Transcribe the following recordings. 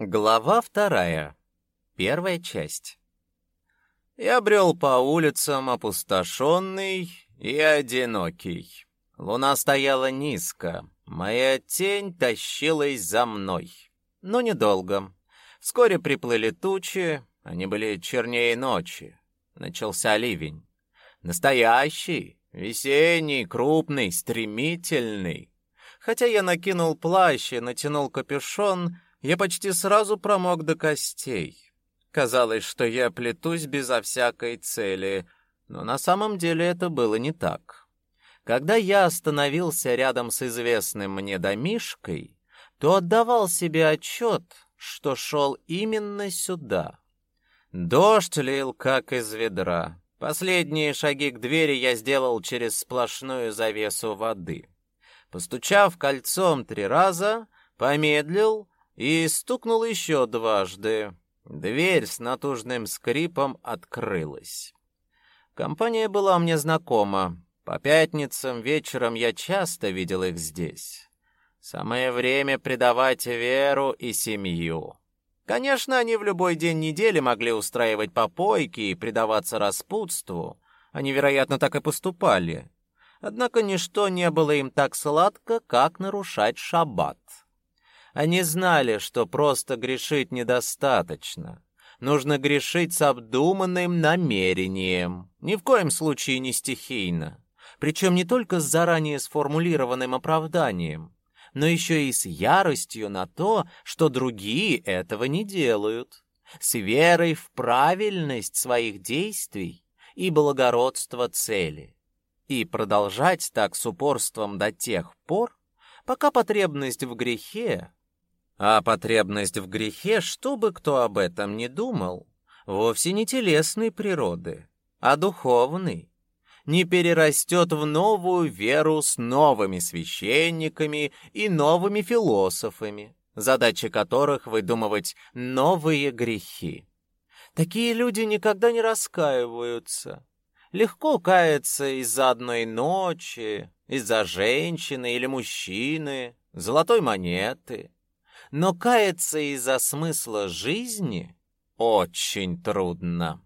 Глава вторая. Первая часть. Я брел по улицам опустошенный и одинокий. Луна стояла низко, моя тень тащилась за мной. Но недолго. Вскоре приплыли тучи, они были чернее ночи. Начался ливень. Настоящий, весенний, крупный, стремительный. Хотя я накинул плащ и натянул капюшон, я почти сразу промок до костей. Казалось, что я плетусь безо всякой цели, но на самом деле это было не так. Когда я остановился рядом с известным мне домишкой, то отдавал себе отчет, что шел именно сюда. Дождь лил как из ведра. Последние шаги к двери я сделал через сплошную завесу воды. Постучав кольцом три раза, помедлил и стукнул еще дважды. Дверь с натужным скрипом открылась. Компания была мне знакома. По пятницам вечером я часто видел их здесь. Самое время предавать веру и семью. Конечно, они в любой день недели могли устраивать попойки и предаваться распутству. Они, вероятно, так и поступали. Однако ничто не было им так сладко, как нарушать шаббат. Они знали, что просто грешить недостаточно. Нужно грешить с обдуманным намерением, ни в коем случае не стихийно. Причем не только с заранее сформулированным оправданием, но еще и с яростью на то, что другие этого не делают, с верой в правильность своих действий и благородство цели. И продолжать так с упорством до тех пор, пока потребность в грехе а потребность в грехе, чтобы кто об этом не думал, вовсе не телесной природы, а духовной, не перерастет в новую веру с новыми священниками и новыми философами, задача которых выдумывать новые грехи. Такие люди никогда не раскаиваются. Легко каяться из-за одной ночи, из-за женщины или мужчины, золотой монеты, но каяться из-за смысла жизни очень трудно.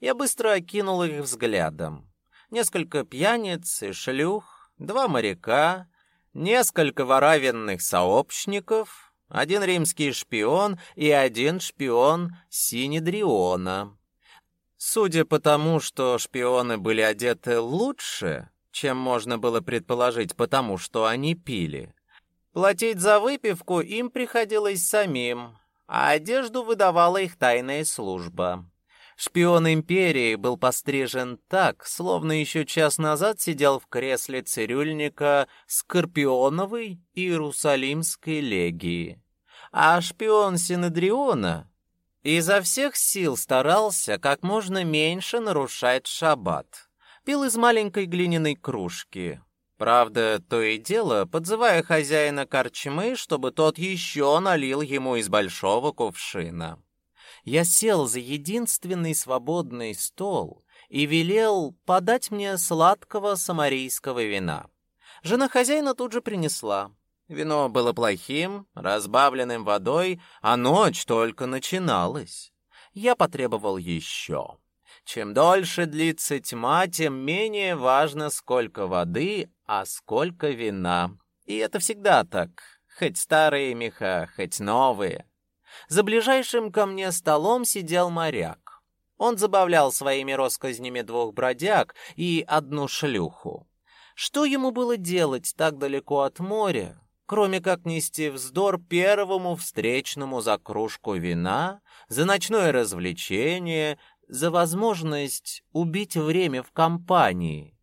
Я быстро окинул их взглядом. Несколько пьяниц и шлюх, два моряка, несколько воравенных сообщников, один римский шпион и один шпион Синедриона. Судя по тому, что шпионы были одеты лучше, чем можно было предположить, потому что они пили, Платить за выпивку им приходилось самим, а одежду выдавала их тайная служба. Шпион империи был пострижен так, словно еще час назад сидел в кресле цирюльника Скорпионовой Иерусалимской легии. А шпион Синедриона изо всех сил старался как можно меньше нарушать шаббат. Пил из маленькой глиняной кружки, Правда, то и дело, подзывая хозяина корчмы, чтобы тот еще налил ему из большого кувшина. Я сел за единственный свободный стол и велел подать мне сладкого самарийского вина. Жена хозяина тут же принесла. Вино было плохим, разбавленным водой, а ночь только начиналась. Я потребовал еще. Чем дольше длится тьма, тем менее важно, сколько воды, а сколько вина. И это всегда так, хоть старые меха, хоть новые. За ближайшим ко мне столом сидел моряк. Он забавлял своими россказнями двух бродяг и одну шлюху. Что ему было делать так далеко от моря, кроме как нести вздор первому встречному за кружку вина, за ночное развлечение, за возможность убить время в компании,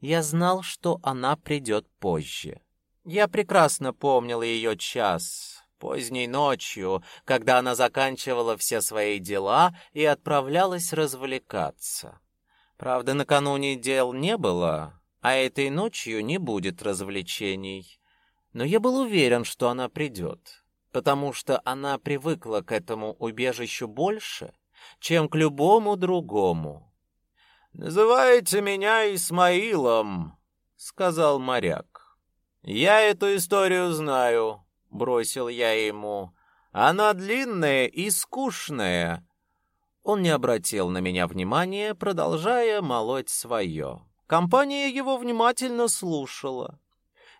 я знал, что она придет позже. Я прекрасно помнил ее час, поздней ночью, когда она заканчивала все свои дела и отправлялась развлекаться. Правда, накануне дел не было, а этой ночью не будет развлечений. Но я был уверен, что она придет, потому что она привыкла к этому убежищу больше, чем к любому другому. «Называйте меня Исмаилом», — сказал моряк. «Я эту историю знаю», — бросил я ему. Она длинная и скучная». Он не обратил на меня внимания, продолжая молоть свое. Компания его внимательно слушала.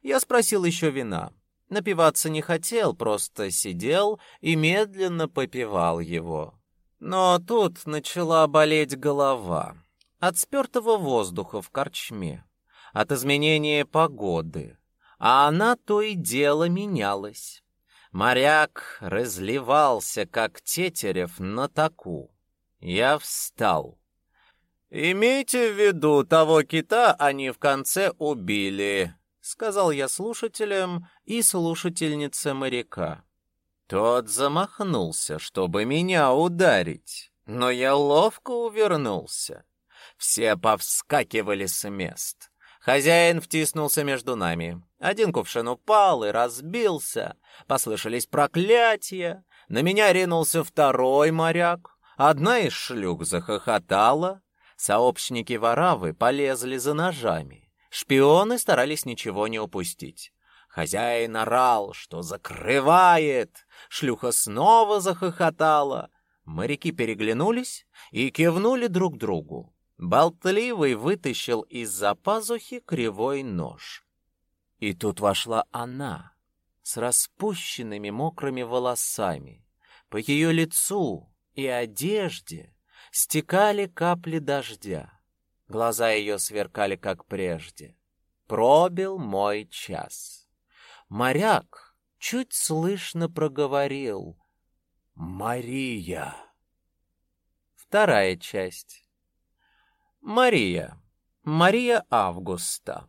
Я спросил еще вина. Напиваться не хотел, просто сидел и медленно попивал его. Но тут начала болеть голова. От спертого воздуха в корчме, от изменения погоды. А она то и дело менялась. Моряк разливался, как тетерев на таку. Я встал. «Имейте в виду, того кита они в конце убили», — сказал я слушателям и слушательнице моряка. Тот замахнулся, чтобы меня ударить, но я ловко увернулся. Все повскакивали с мест. Хозяин втиснулся между нами. Один кувшин упал и разбился. Послышались проклятия. На меня ринулся второй моряк. Одна из шлюх захохотала. Сообщники воравы полезли за ножами. Шпионы старались ничего не упустить. Хозяин орал, что закрывает. Шлюха снова захохотала. Моряки переглянулись и кивнули друг другу. Болтливый вытащил из-за пазухи кривой нож. И тут вошла она с распущенными мокрыми волосами. По ее лицу и одежде стекали капли дождя. Глаза ее сверкали, как прежде. Пробил мой час. Моряк чуть слышно проговорил «Мария». Вторая часть. Мария. Мария Августа.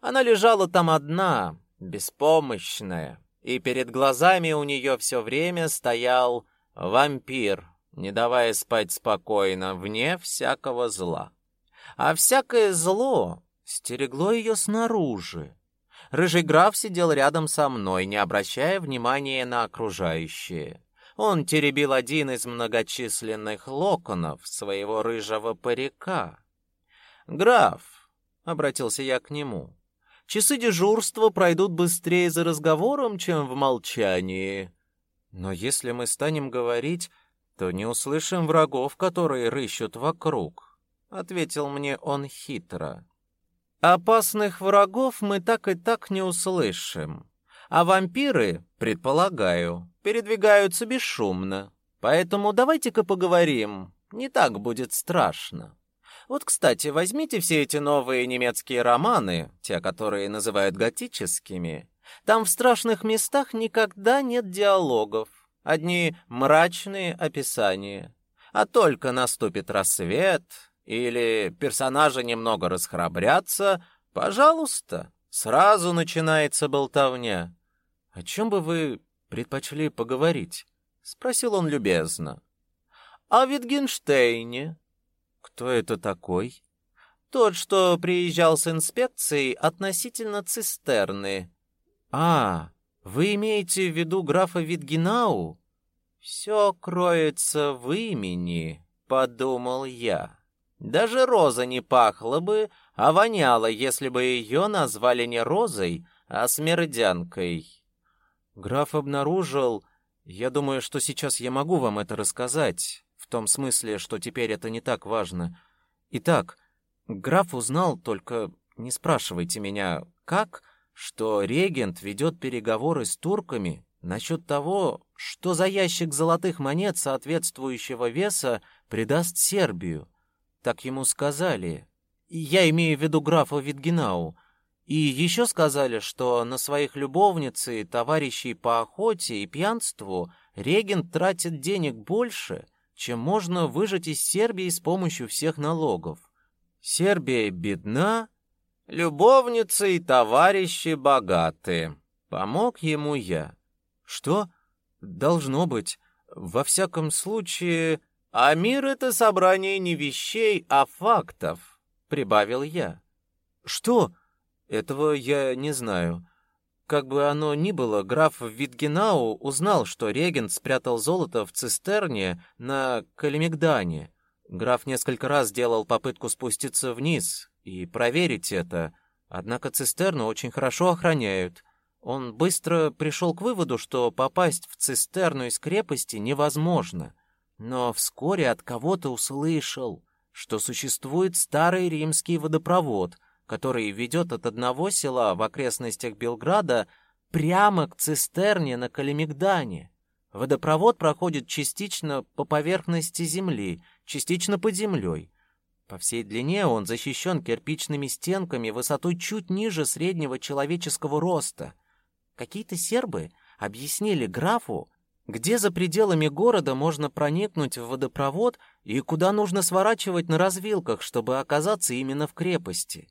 Она лежала там одна, беспомощная, и перед глазами у нее все время стоял вампир, не давая спать спокойно, вне всякого зла. А всякое зло стерегло ее снаружи. Рыжий граф сидел рядом со мной, не обращая внимания на окружающее. Он теребил один из многочисленных локонов своего рыжего парика. «Граф», — обратился я к нему, — «часы дежурства пройдут быстрее за разговором, чем в молчании. Но если мы станем говорить, то не услышим врагов, которые рыщут вокруг», — ответил мне он хитро. «Опасных врагов мы так и так не услышим, а вампиры, предполагаю, передвигаются бесшумно. Поэтому давайте-ка поговорим, не так будет страшно». Вот, кстати, возьмите все эти новые немецкие романы, те, которые называют готическими. Там в страшных местах никогда нет диалогов, одни мрачные описания. А только наступит рассвет или персонажи немного расхрабрятся, пожалуйста, сразу начинается болтовня. О чем бы вы предпочли поговорить? спросил он любезно. О Витгенштейне, кто это такой? Тот, что приезжал с инспекцией относительно цистерны. А, вы имеете в виду графа Витгенау? Все кроется в имени, подумал я. Даже роза не пахла бы, а воняла, если бы ее назвали не розой, а смердянкой. Граф обнаружил... Я думаю, что сейчас я могу вам это рассказать. В том смысле, что теперь это не так важно. Итак, граф узнал, только не спрашивайте меня, как, что регент ведет переговоры с турками насчет того, что за ящик золотых монет соответствующего веса придаст Сербию. Так ему сказали. Я имею в виду графа Витгенау. И еще сказали, что на своих любовниц и товарищей по охоте и пьянству регент тратит денег больше, чем можно выжать из Сербии с помощью всех налогов. Сербия бедна, любовницы и товарищи богаты. Помог ему я. Что? Должно быть. Во всяком случае... А мир — это собрание не вещей, а фактов, — прибавил я. Что? Этого я не знаю. Как бы оно ни было, граф Витгенау узнал, что регент спрятал золото в цистерне на Калимигдане. Граф несколько раз делал попытку спуститься вниз и проверить это, однако цистерну очень хорошо охраняют. Он быстро пришел к выводу, что попасть в цистерну из крепости невозможно, но вскоре от кого-то услышал, что существует старый римский водопровод, который ведет от одного села в окрестностях Белграда прямо к цистерне на Калимигдане. Водопровод проходит частично по поверхности земли, частично под землей. По всей длине он защищен кирпичными стенками высотой чуть ниже среднего человеческого роста. Какие-то сербы объяснили графу, где за пределами города можно проникнуть в водопровод и куда нужно сворачивать на развилках, чтобы оказаться именно в крепости.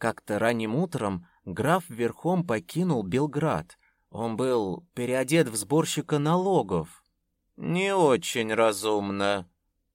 Как-то ранним утром граф верхом покинул Белград. Он был переодет в сборщика налогов. Не очень разумно.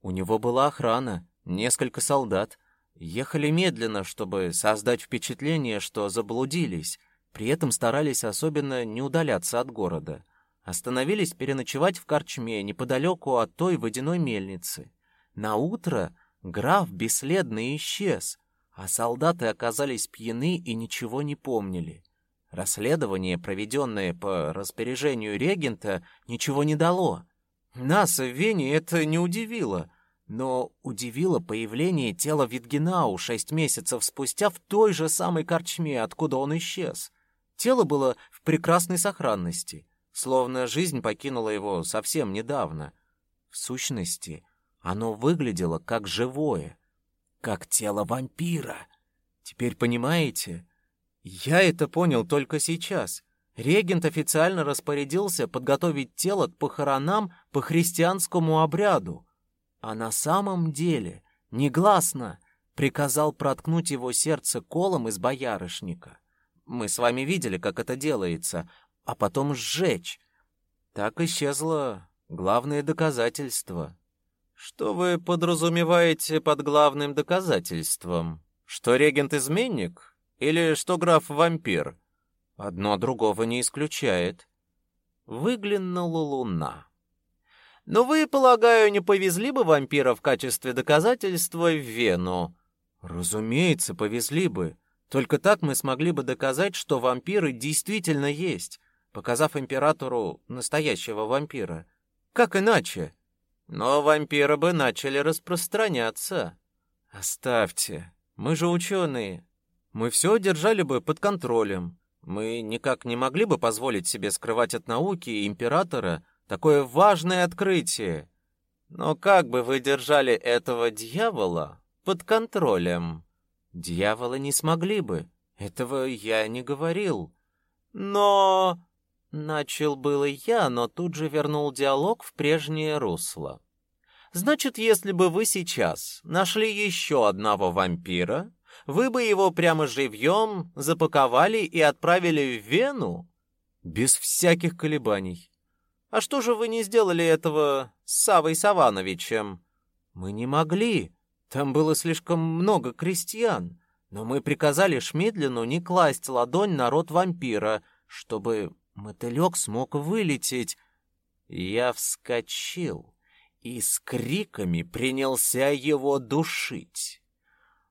У него была охрана, несколько солдат. Ехали медленно, чтобы создать впечатление, что заблудились. При этом старались особенно не удаляться от города. Остановились переночевать в корчме неподалеку от той водяной мельницы. На утро граф бесследно исчез, а солдаты оказались пьяны и ничего не помнили. Расследование, проведенное по распоряжению регента, ничего не дало. Нас в Вене это не удивило, но удивило появление тела Витгенау шесть месяцев спустя в той же самой корчме, откуда он исчез. Тело было в прекрасной сохранности, словно жизнь покинула его совсем недавно. В сущности, оно выглядело как живое, как тело вампира. Теперь понимаете? Я это понял только сейчас. Регент официально распорядился подготовить тело к похоронам по христианскому обряду, а на самом деле, негласно, приказал проткнуть его сердце колом из боярышника. Мы с вами видели, как это делается, а потом сжечь. Так исчезло главное доказательство. Что вы подразумеваете под главным доказательством? Что регент изменник? Или что граф вампир? Одно другого не исключает. Выглянула луна. Но вы, полагаю, не повезли бы вампира в качестве доказательства в Вену? Разумеется, повезли бы. Только так мы смогли бы доказать, что вампиры действительно есть, показав императору настоящего вампира. Как иначе? Но вампиры бы начали распространяться. Оставьте. Мы же ученые мы все держали бы под контролем. Мы никак не могли бы позволить себе скрывать от науки и императора такое важное открытие. Но как бы вы держали этого дьявола под контролем? Дьявола не смогли бы. Этого я не говорил. Но начал было я, но тут же вернул диалог в прежнее русло. Значит, если бы вы сейчас нашли еще одного вампира, вы бы его прямо живьем запаковали и отправили в Вену? Без всяких колебаний. А что же вы не сделали этого с Савой Савановичем? Мы не могли. Там было слишком много крестьян. Но мы приказали Шмидлину не класть ладонь на рот вампира, чтобы мотылек смог вылететь. Я вскочил и с криками принялся его душить.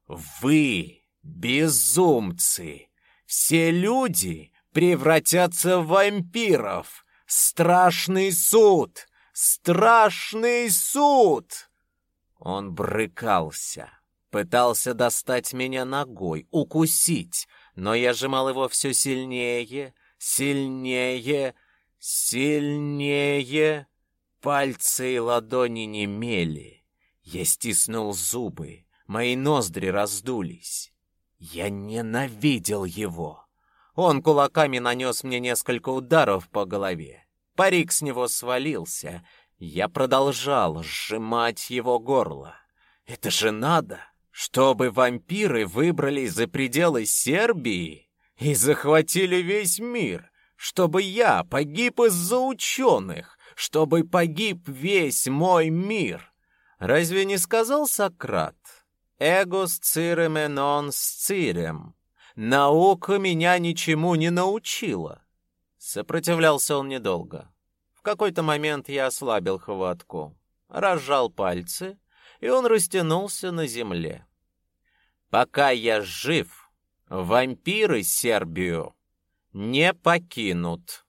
Вы, безумцы, все люди превратятся в вампиров. Страшный суд! Страшный суд! Он брыкался, пытался достать меня ногой, укусить, но я сжимал его все сильнее, сильнее, сильнее. Пальцы и ладони немели. Я стиснул зубы, Мои ноздри раздулись. Я ненавидел его. Он кулаками нанес мне несколько ударов по голове. Парик с него свалился. Я продолжал сжимать его горло. Это же надо, чтобы вампиры выбрались за пределы Сербии и захватили весь мир, чтобы я погиб из-за ученых, чтобы погиб весь мой мир. Разве не сказал Сократ? «Эгос циреме нон сцирем». «Наука меня ничему не научила». Сопротивлялся он недолго. В какой-то момент я ослабил хватку, разжал пальцы, и он растянулся на земле. «Пока я жив, вампиры Сербию не покинут.